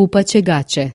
kupacje gaće